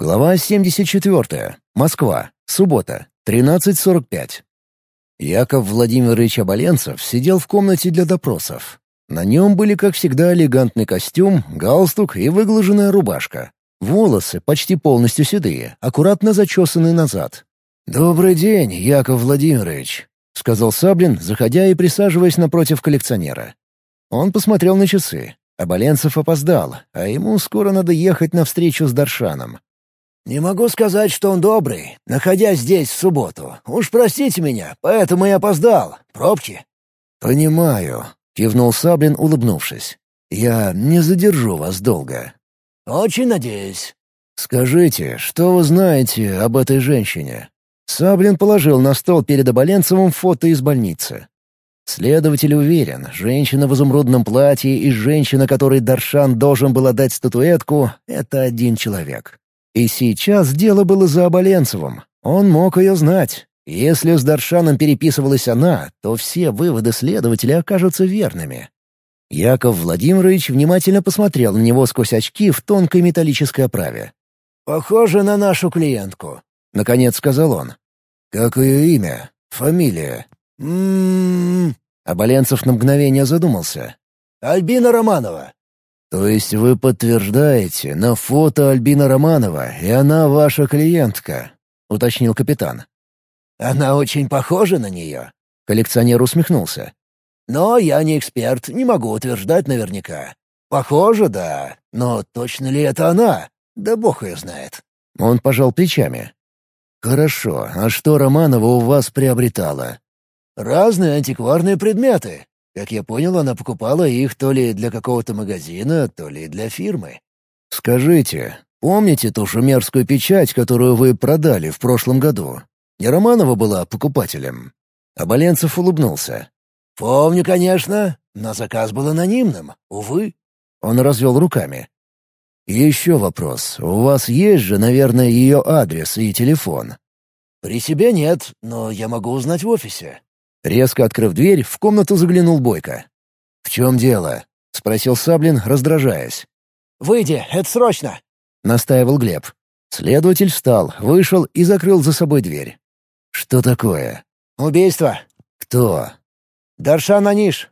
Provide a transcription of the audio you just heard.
Глава 74. Москва. Суббота. 13.45. Яков Владимирович Оболенцев сидел в комнате для допросов. На нем были, как всегда, элегантный костюм, галстук и выглаженная рубашка. Волосы почти полностью седые, аккуратно зачесанные назад. «Добрый день, Яков Владимирович», — сказал Саблин, заходя и присаживаясь напротив коллекционера. Он посмотрел на часы. Оболенцев опоздал, а ему скоро надо ехать на встречу с Даршаном. «Не могу сказать, что он добрый, находясь здесь в субботу. Уж простите меня, поэтому и опоздал. Пробки». «Понимаю», — кивнул Саблин, улыбнувшись. «Я не задержу вас долго». «Очень надеюсь». «Скажите, что вы знаете об этой женщине?» Саблин положил на стол перед Оболенцевым фото из больницы. Следователь уверен, женщина в изумрудном платье и женщина, которой Даршан должен был отдать статуэтку — это один человек. И сейчас дело было за Оболенцевым. Он мог ее знать. Если с Даршаном переписывалась она, то все выводы следователя окажутся верными. Яков Владимирович внимательно посмотрел на него сквозь очки в тонкой металлической оправе. «Похоже на нашу клиентку», — наконец сказал он. «Как ее имя? Фамилия?» «М-м-м...» Оболенцев на мгновение задумался. «Альбина Романова». «То есть вы подтверждаете на фото Альбина Романова, и она ваша клиентка?» — уточнил капитан. «Она очень похожа на нее», — коллекционер усмехнулся. «Но я не эксперт, не могу утверждать наверняка. Похоже, да, но точно ли это она? Да бог ее знает». Он пожал плечами. «Хорошо, а что Романова у вас приобретала?» «Разные антикварные предметы. Как я понял, она покупала их то ли для какого-то магазина, то ли для фирмы. «Скажите, помните ту шумерскую печать, которую вы продали в прошлом году? Не Романова была покупателем?» Оболенцев улыбнулся. «Помню, конечно, но заказ был анонимным, увы». Он развел руками. «Еще вопрос. У вас есть же, наверное, ее адрес и телефон?» «При себе нет, но я могу узнать в офисе». Резко открыв дверь, в комнату заглянул Бойко. «В чем дело?» — спросил Саблин, раздражаясь. «Выйди, это срочно!» — настаивал Глеб. Следователь встал, вышел и закрыл за собой дверь. «Что такое?» «Убийство». «Кто?» «Даршан Аниш.